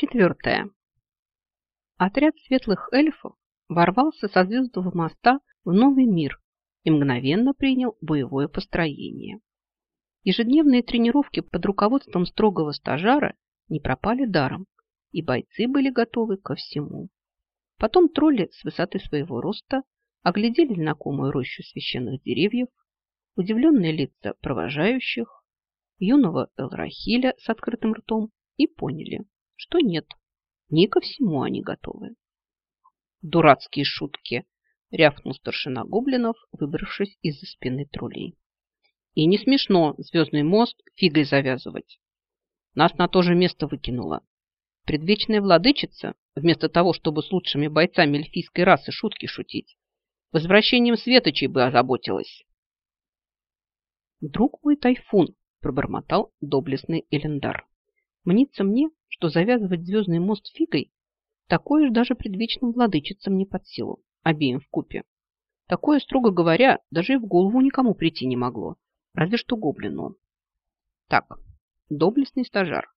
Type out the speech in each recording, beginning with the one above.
Четвертое. Отряд светлых эльфов ворвался со звездного моста в новый мир и мгновенно принял боевое построение. Ежедневные тренировки под руководством строгого стажара не пропали даром, и бойцы были готовы ко всему. Потом тролли с высоты своего роста оглядели знакомую рощу священных деревьев, удивленные лица провожающих, юного Элрахиля с открытым ртом и поняли, что нет, не ко всему они готовы. Дурацкие шутки, рявкнул старшина гоблинов, выбравшись из-за спины троллей. И не смешно звездный мост фигой завязывать. Нас на то же место выкинуло. Предвечная владычица, вместо того, чтобы с лучшими бойцами эльфийской расы шутки шутить, возвращением светочей бы озаботилась. «Друг мой тайфун», – пробормотал доблестный Элендар. «Мнится мне, что завязывать звездный мост фигой такое же даже предвечным владычицам не под силу, обеим в купе. Такое, строго говоря, даже и в голову никому прийти не могло, разве что гоблину. Так, доблестный стажар,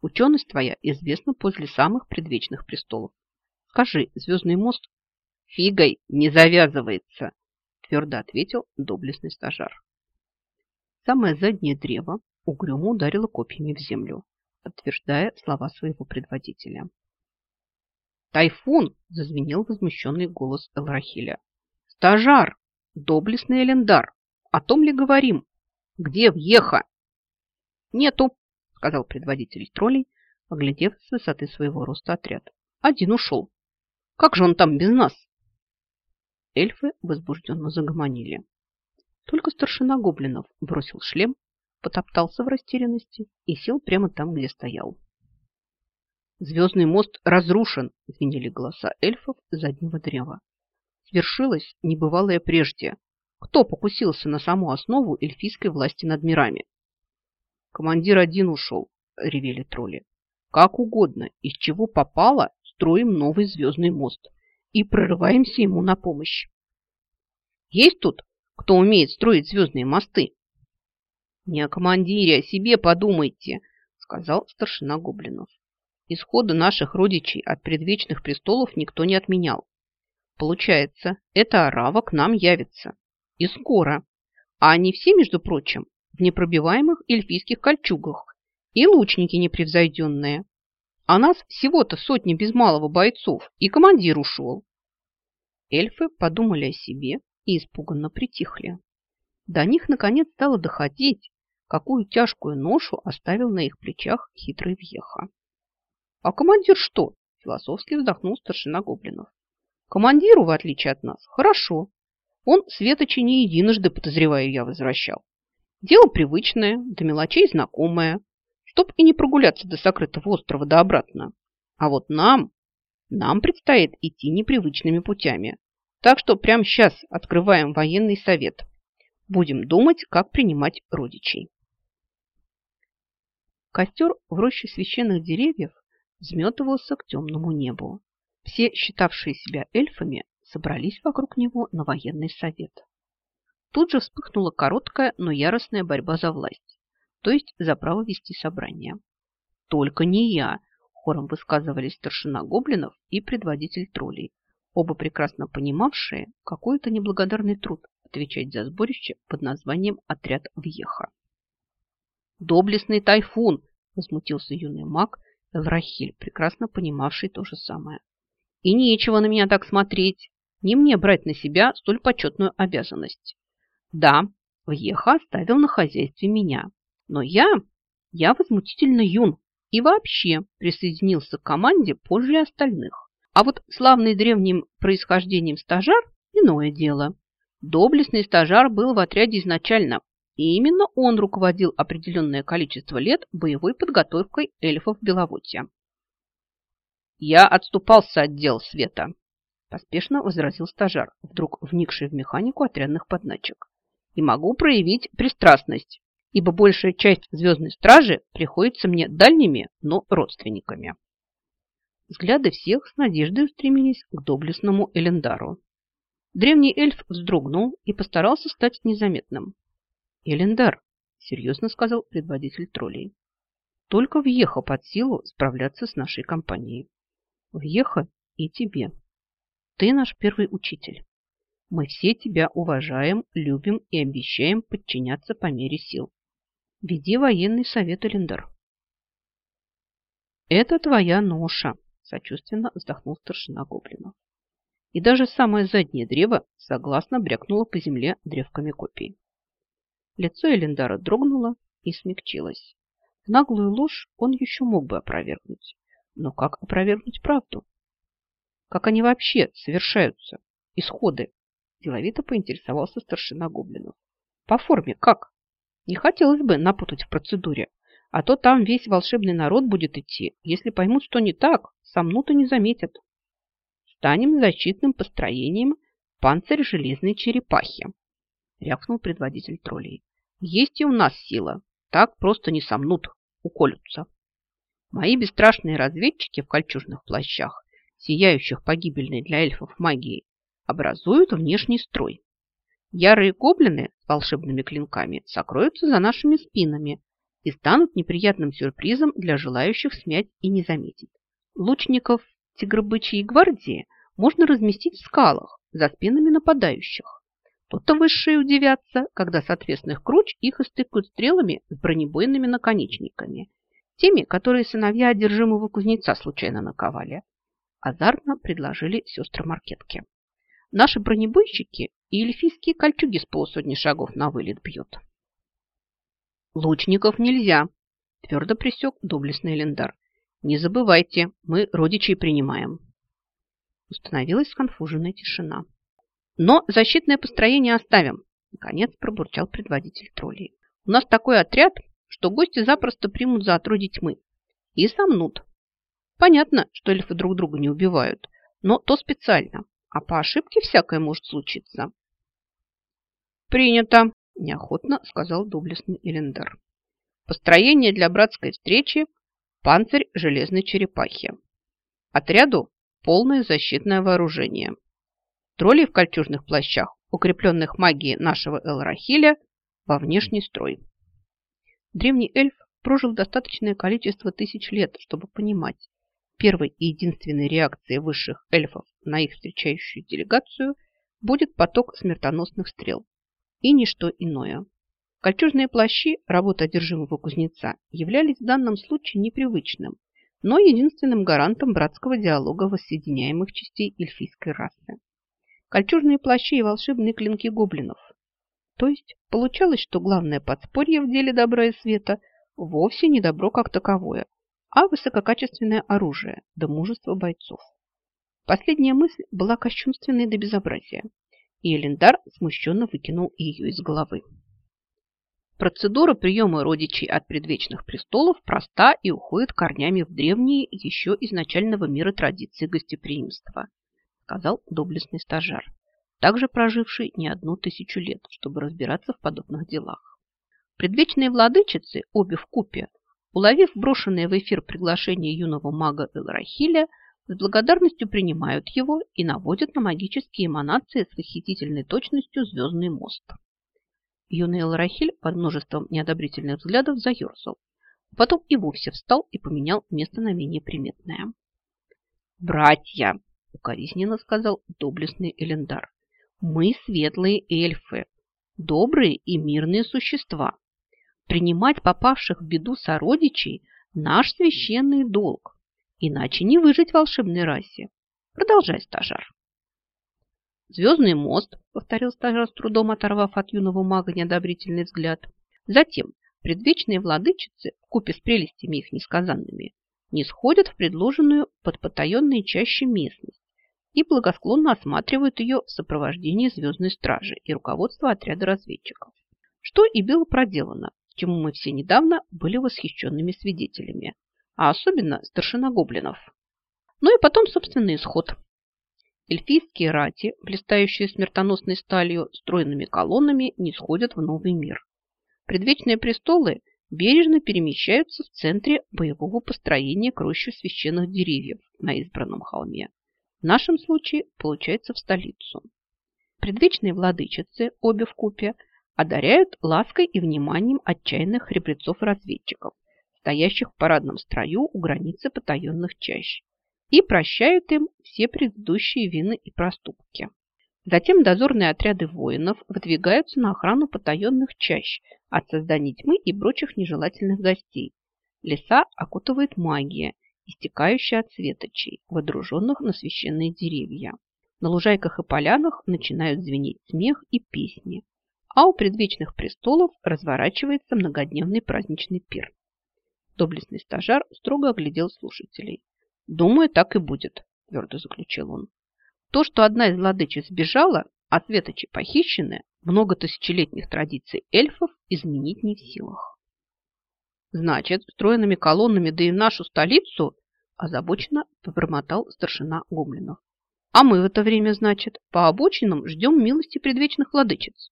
ученость твоя известна после самых предвечных престолов. Скажи, звездный мост фигой не завязывается, твердо ответил доблестный стажар. Самое заднее древо угрюмо ударило копьями в землю подтверждая слова своего предводителя. «Тайфун!» – зазвенел возмущенный голос Элрахиля. «Стажар! Доблестный Элендар! О том ли говорим? Где въеха?» «Нету!» – сказал предводитель троллей, оглядев с высоты своего роста отряд. «Один ушел. Как же он там без нас?» Эльфы возбужденно загомонили. Только старшина гоблинов бросил шлем потоптался в растерянности и сел прямо там, где стоял. «Звездный мост разрушен!» – звенели голоса эльфов заднего древа. Свершилось небывалое прежде. Кто покусился на саму основу эльфийской власти над мирами? «Командир один ушел», – ревели тролли. «Как угодно, из чего попало, строим новый звездный мост и прорываемся ему на помощь. Есть тут, кто умеет строить звездные мосты?» «Не о командире, о себе подумайте», – сказал старшина гоблинов. «Исхода наших родичей от предвечных престолов никто не отменял. Получается, эта арава к нам явится. И скоро. А они все, между прочим, в непробиваемых эльфийских кольчугах и лучники непревзойденные. А нас всего-то сотни без малого бойцов, и командир ушел». Эльфы подумали о себе и испуганно притихли. До них наконец стало доходить, какую тяжкую ношу оставил на их плечах хитрый въеха. «А командир что?» – философски вздохнул старшина гоблинов. «Командиру, в отличие от нас, хорошо. Он светочи не единожды, подозреваю я, возвращал. Дело привычное, до мелочей знакомое, чтоб и не прогуляться до сокрытого острова да обратно. А вот нам, нам предстоит идти непривычными путями. Так что прямо сейчас открываем военный совет. Будем думать, как принимать родичей. Костер в роще священных деревьев взметывался к темному небу. Все, считавшие себя эльфами, собрались вокруг него на военный совет. Тут же вспыхнула короткая, но яростная борьба за власть, то есть за право вести собрание. «Только не я!» – хором высказывались старшина гоблинов и предводитель троллей, оба прекрасно понимавшие, какой это неблагодарный труд отвечать за сборище под названием «Отряд Вьеха». «Доблестный тайфун!» – возмутился юный маг Элрахиль, прекрасно понимавший то же самое. «И нечего на меня так смотреть. Не мне брать на себя столь почетную обязанность. Да, Вьеха оставил на хозяйстве меня, но я, я возмутительно юн и вообще присоединился к команде позже остальных. А вот славный древним происхождением стажар – иное дело. Доблестный стажар был в отряде изначально, и именно он руководил определенное количество лет боевой подготовкой эльфов Беловодья. «Я отступался от дел света», – поспешно возразил стажар, вдруг вникший в механику отрядных подначек. «И могу проявить пристрастность, ибо большая часть звездной стражи приходится мне дальними, но родственниками». Взгляды всех с надеждой устремились к доблестному Элендару. Древний эльф вздрогнул и постарался стать незаметным. «Элендар», – серьезно сказал предводитель троллей. Только въеха под силу справляться с нашей компанией. Въеха и тебе. Ты наш первый учитель. Мы все тебя уважаем, любим и обещаем подчиняться по мере сил. Веди военный совет, Элендар. Это твоя ноша, сочувственно вздохнул старшина гоблинов. И даже самое заднее древо согласно брякнуло по земле древками копий. Лицо Элендара дрогнуло и смягчилось. Наглую ложь он еще мог бы опровергнуть. Но как опровергнуть правду? Как они вообще совершаются? Исходы? Деловито поинтересовался старшина гоблинов. По форме как? Не хотелось бы напутать в процедуре. А то там весь волшебный народ будет идти. Если поймут, что не так, сомнут и не заметят. Станем защитным построением панцирь железной черепахи, рявкнул предводитель троллей. Есть и у нас сила. Так просто не сомнут уколются. Мои бесстрашные разведчики в кольчужных плащах, сияющих погибельной для эльфов магией, образуют внешний строй. Ярые гоблины с волшебными клинками сокроются за нашими спинами и станут неприятным сюрпризом для желающих смять и не заметить. Лучников тигробычьей гвардии можно разместить в скалах за спинами нападающих. То-то высшие удивятся, когда с отвесных круч их истыкают стрелами с бронебойными наконечниками. Теми, которые сыновья одержимого кузнеца случайно наковали. Азартно предложили сестры Маркетки. Наши бронебойщики и эльфийские кольчуги с полусотни шагов на вылет бьют. Лучников нельзя, твердо присек доблестный Лендар. Не забывайте, мы родичей принимаем. Установилась сконфуженная тишина. Но защитное построение оставим, наконец пробурчал предводитель троллей. У нас такой отряд, что гости запросто примут за отродье тьмы и сомнут. Понятно, что эльфы друг друга не убивают, но то специально, а по ошибке всякое может случиться. Принято, неохотно сказал доблестный Элендер. Построение для братской встречи – панцирь железной черепахи. Отряду полное защитное вооружение – троллей в кольчужных плащах, укрепленных магией нашего Элрахиля, во внешний строй. Древний эльф прожил достаточное количество тысяч лет, чтобы понимать, первой и единственной реакцией высших эльфов на их встречающую делегацию будет поток смертоносных стрел и ничто иное. Кольчужные плащи, работа одержимого кузнеца, являлись в данном случае непривычным, но единственным гарантом братского диалога воссоединяемых частей эльфийской расы кольчужные плащи и волшебные клинки гоблинов. То есть получалось, что главное подспорье в деле добра и света вовсе не добро как таковое, а высококачественное оружие да мужество бойцов. Последняя мысль была кощунственной до безобразия, и Элендар смущенно выкинул ее из головы. Процедура приема родичей от предвечных престолов проста и уходит корнями в древние еще изначального мира традиции гостеприимства сказал доблестный стажар, также проживший не одну тысячу лет, чтобы разбираться в подобных делах. Предвечные владычицы, обе в купе, уловив брошенное в эфир приглашение юного мага Элрахиля, с благодарностью принимают его и наводят на магические эманации с восхитительной точностью звездный мост. Юный Элрахиль под множеством неодобрительных взглядов заерзал, потом и вовсе встал и поменял место на менее приметное. «Братья!» Укоризненно сказал доблестный Элендар. Мы светлые эльфы, добрые и мирные существа. Принимать попавших в беду сородичей – наш священный долг. Иначе не выжить в волшебной расе. Продолжай, стажар. Звездный мост, повторил стажар с трудом, оторвав от юного мага неодобрительный взгляд. Затем предвечные владычицы, купе с прелестями их несказанными, не сходят в предложенную под потаенные чаще местность и благосклонно осматривают ее в сопровождении звездной стражи и руководства отряда разведчиков. Что и было проделано, чему мы все недавно были восхищенными свидетелями, а особенно старшина гоблинов. Ну и потом собственный исход. Эльфийские рати, блистающие смертоносной сталью, стройными колоннами, не сходят в новый мир. Предвечные престолы бережно перемещаются в центре боевого построения к священных деревьев на избранном холме. В нашем случае получается в столицу. Предвечные владычицы, обе в купе, одаряют лаской и вниманием отчаянных хребрецов-разведчиков, стоящих в парадном строю у границы потаенных чащ, и прощают им все предыдущие вины и проступки. Затем дозорные отряды воинов выдвигаются на охрану потаенных чащ от создания тьмы и прочих нежелательных гостей. Леса окутывает магия, истекающая от светочей, водруженных на священные деревья. На лужайках и полянах начинают звенеть смех и песни, а у предвечных престолов разворачивается многодневный праздничный пир. Доблестный стажар строго оглядел слушателей. «Думаю, так и будет», – твердо заключил он. «То, что одна из владычиц сбежала, а светочи похищены, много тысячелетних традиций эльфов изменить не в силах». «Значит, стройными колоннами, да и в нашу столицу?» – озабоченно пробормотал старшина гоблинов. «А мы в это время, значит, по обочинам ждем милости предвечных владычиц.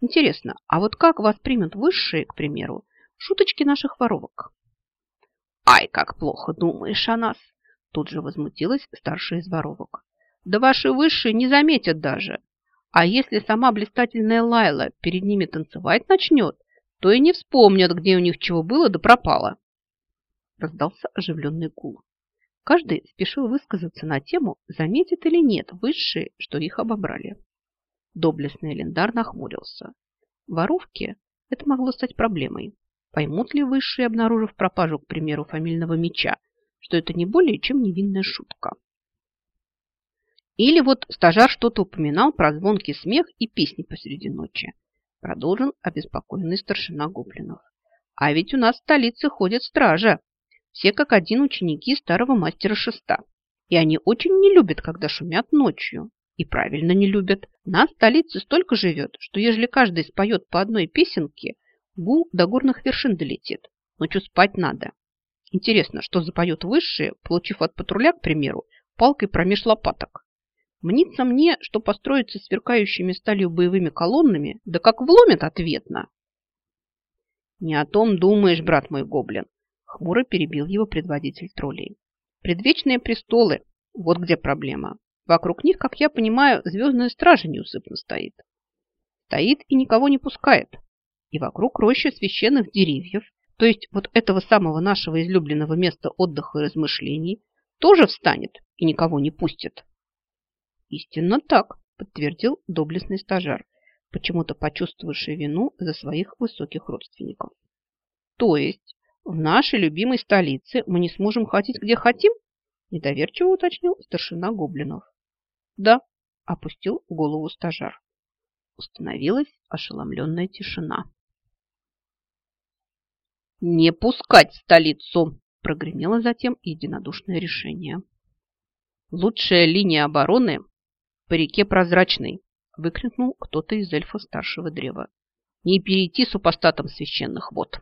Интересно, а вот как воспримут высшие, к примеру, шуточки наших воровок?» «Ай, как плохо думаешь о нас!» Тут же возмутилась старшая из воровок. «Да ваши высшие не заметят даже. А если сама блистательная Лайла перед ними танцевать начнет, то и не вспомнят, где у них чего было да пропало». Раздался оживленный гул. Каждый спешил высказаться на тему, заметит или нет высшие, что их обобрали. Доблестный Лендар нахмурился. Воровки это могло стать проблемой. Поймут ли высшие, обнаружив пропажу, к примеру, фамильного меча, что это не более чем невинная шутка? Или вот стажар что-то упоминал про звонкий смех и песни посреди ночи. Продолжил обеспокоенный старшина гоблинов. А ведь у нас в столице ходят стража. Все как один ученики старого мастера шеста. И они очень не любят, когда шумят ночью. И правильно не любят. Нас в столице столько живет, что ежели каждый споет по одной песенке, Гул до горных вершин долетит. Ночью спать надо. Интересно, что запоют высшие, получив от патруля, к примеру, палкой промеж лопаток. Мнится мне, что построиться сверкающими сталью боевыми колоннами, да как вломят ответно. Не о том думаешь, брат мой гоблин, хмуро перебил его предводитель троллей. Предвечные престолы, вот где проблема. Вокруг них, как я понимаю, звездная стража неусыпно стоит. Стоит и никого не пускает и вокруг рощи священных деревьев, то есть вот этого самого нашего излюбленного места отдыха и размышлений, тоже встанет и никого не пустит. Истинно так, подтвердил доблестный стажар, почему-то почувствовавший вину за своих высоких родственников. То есть в нашей любимой столице мы не сможем ходить где хотим? Недоверчиво уточнил старшина гоблинов. Да, опустил голову стажар. Установилась ошеломленная тишина. «Не пускать столицу!» – прогремело затем единодушное решение. «Лучшая линия обороны по реке Прозрачной!» – выкрикнул кто-то из эльфов старшего древа. «Не перейти супостатом священных вод!»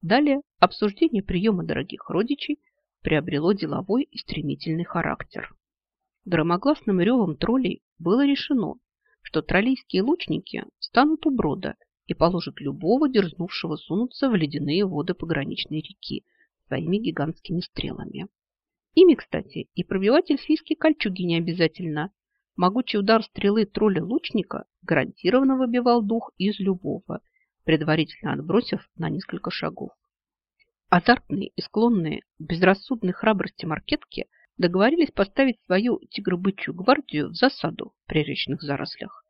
Далее обсуждение приема дорогих родичей приобрело деловой и стремительный характер. Громогласным ревом троллей было решено, что троллийские лучники станут у брода и положит любого, дерзнувшего сунуться в ледяные воды пограничной реки своими гигантскими стрелами. Ими, кстати, и пробивать эльфийские кольчуги не обязательно. Могучий удар стрелы тролля-лучника гарантированно выбивал дух из любого, предварительно отбросив на несколько шагов. Азартные и склонные к безрассудной храбрости маркетки договорились поставить свою тигробычью гвардию в засаду при речных зарослях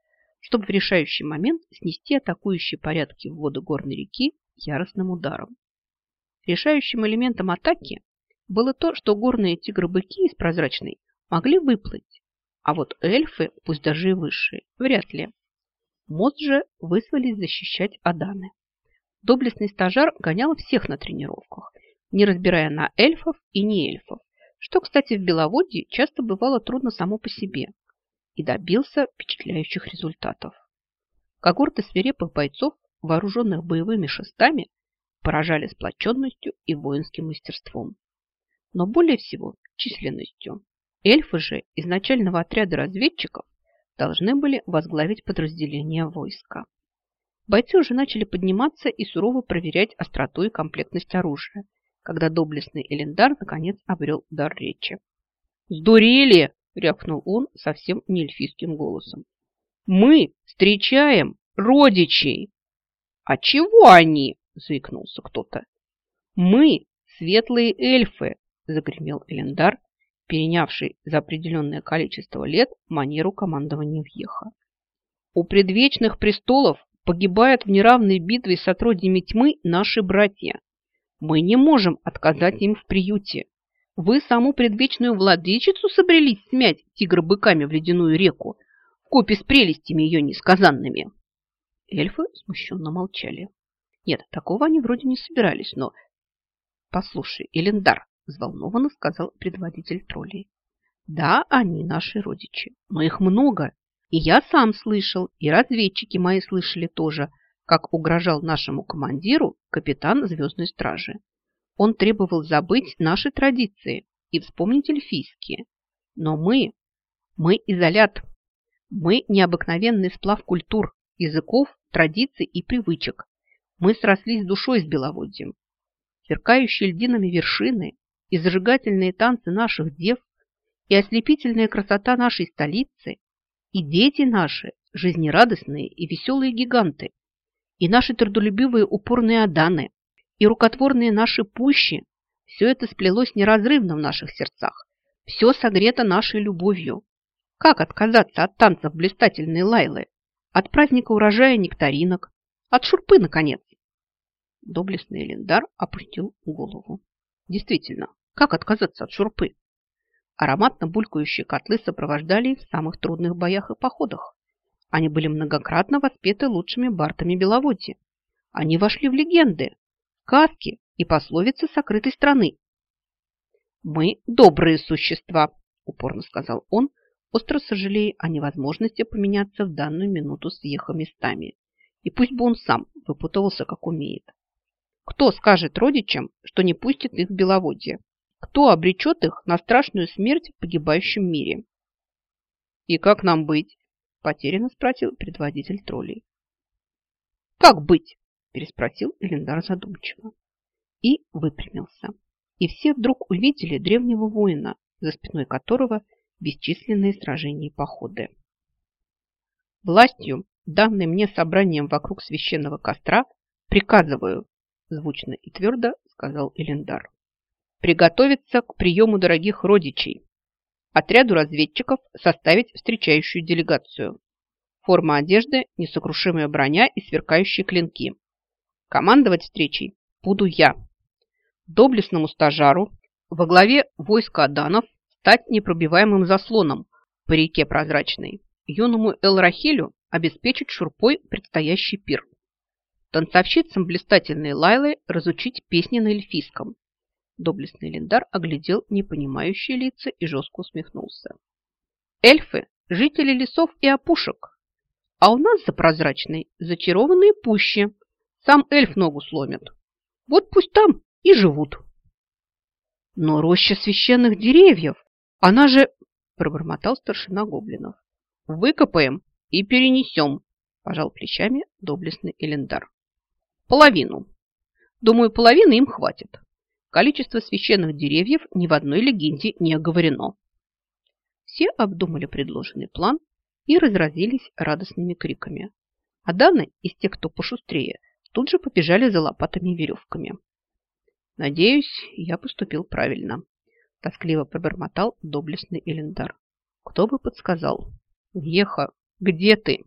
чтобы в решающий момент снести атакующие порядки в воду горной реки яростным ударом. Решающим элементом атаки было то, что горные тигры-быки из прозрачной могли выплыть, а вот эльфы, пусть даже и высшие, вряд ли. Мост же вызвались защищать Аданы. Доблестный стажар гонял всех на тренировках, не разбирая на эльфов и не эльфов, что, кстати, в Беловодье часто бывало трудно само по себе и добился впечатляющих результатов. Когорты свирепых бойцов, вооруженных боевыми шестами, поражали сплоченностью и воинским мастерством. Но более всего численностью. Эльфы же из начального отряда разведчиков должны были возглавить подразделение войска. Бойцы уже начали подниматься и сурово проверять остроту и комплектность оружия, когда доблестный Элендар наконец обрел дар речи. «Сдурели!» – рявкнул он совсем не эльфийским голосом. «Мы встречаем родичей!» «А чего они?» – заикнулся кто-то. Мы светлые эльфы, загремел Элендар, перенявший за определенное количество лет манеру командования Вьеха. У предвечных престолов погибают в неравной битве с отродьями тьмы наши братья. Мы не можем отказать им в приюте. Вы саму предвечную владычицу собрались смять тигр-быками в ледяную реку, в купе с прелестями ее несказанными. Эльфы смущенно молчали. Нет, такого они вроде не собирались, но... Послушай, Элендар, взволнованно сказал предводитель троллей. Да, они наши родичи, но их много. И я сам слышал, и разведчики мои слышали тоже, как угрожал нашему командиру капитан Звездной Стражи. Он требовал забыть наши традиции и вспомнить эльфийские. Но мы, мы изолят. Мы необыкновенный сплав культур, языков, традиций и привычек. Мы срослись душой с Беловодьем. Сверкающие льдинами вершины и зажигательные танцы наших дев, и ослепительная красота нашей столицы, и дети наши, жизнерадостные и веселые гиганты, и наши трудолюбивые упорные аданы, и рукотворные наши пущи, все это сплелось неразрывно в наших сердцах, все согрето нашей любовью. Как отказаться от танцев блистательной Лайлы, от праздника урожая нектаринок, от шурпы, наконец? Доблестный Лендар опустил голову. Действительно, как отказаться от шурпы? Ароматно булькающие котлы сопровождали их в самых трудных боях и походах. Они были многократно воспеты лучшими бартами Беловодья. Они вошли в легенды, сказки и пословицы сокрытой страны. «Мы добрые существа», – упорно сказал он, остро сожалея о невозможности поменяться в данную минуту с Еха местами. И пусть бы он сам выпутывался, как умеет. Кто скажет родичам, что не пустит их в Беловодье? Кто обречет их на страшную смерть в погибающем мире? «И как нам быть?» – потерянно спросил предводитель троллей. «Как быть?» – переспросил Элендар задумчиво. И выпрямился. И все вдруг увидели древнего воина, за спиной которого бесчисленные сражения и походы. Властью, данной мне собранием вокруг священного костра, приказываю звучно и твердо сказал Элендар. Приготовиться к приему дорогих родичей. Отряду разведчиков составить встречающую делегацию. Форма одежды, несокрушимая броня и сверкающие клинки. Командовать встречей буду я. Доблестному стажару во главе войска Аданов стать непробиваемым заслоном по реке Прозрачной. Юному Элрахилю обеспечить шурпой предстоящий пир танцовщицам блистательной Лайлы разучить песни на эльфийском. Доблестный Линдар оглядел непонимающие лица и жестко усмехнулся. Эльфы – жители лесов и опушек, а у нас за прозрачной зачарованные пущи. Сам эльф ногу сломит. Вот пусть там и живут. Но роща священных деревьев, она же, пробормотал старшина гоблинов. Выкопаем и перенесем, пожал плечами доблестный Элендар. Половину. Думаю, половины им хватит. Количество священных деревьев ни в одной легенде не оговорено. Все обдумали предложенный план и разразились радостными криками. А Даны из тех, кто пошустрее, тут же побежали за лопатами и веревками. Надеюсь, я поступил правильно. Тоскливо пробормотал доблестный Элендар. Кто бы подсказал? Еха, где ты?